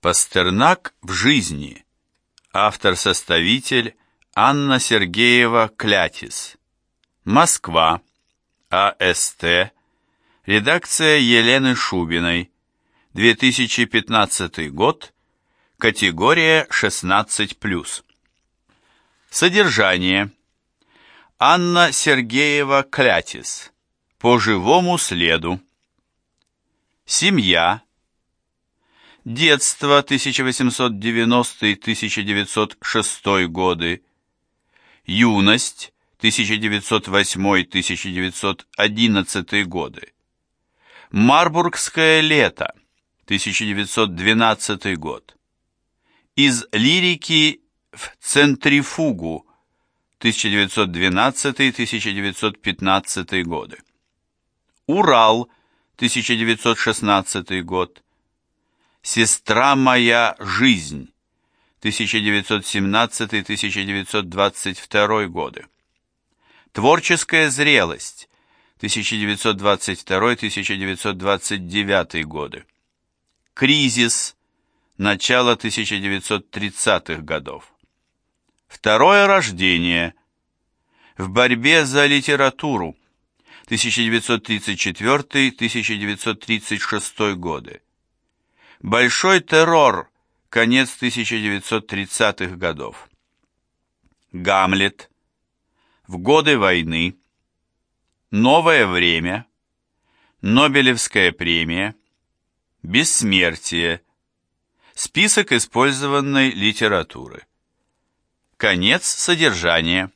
Пастернак в жизни. Автор-составитель Анна Сергеева Клятис. Москва. АСТ. Редакция Елены Шубиной. 2015 год. Категория 16+. Содержание. Анна Сергеева Клятис. По живому следу. Семья. Детство 1890-1906 годы. Юность 1908-1911 годы. Марбургское лето 1912 год. Из лирики в центрифугу 1912-1915 годы. Урал 1916 год. «Сестра моя жизнь» 1917-1922 годы. Творческая зрелость 1922-1929 годы. Кризис начало 1930-х годов. Второе рождение. В борьбе за литературу 1934-1936 годы. Большой террор. Конец 1930-х годов. Гамлет. В годы войны. Новое время. Нобелевская премия. Бессмертие. Список использованной литературы. Конец содержания.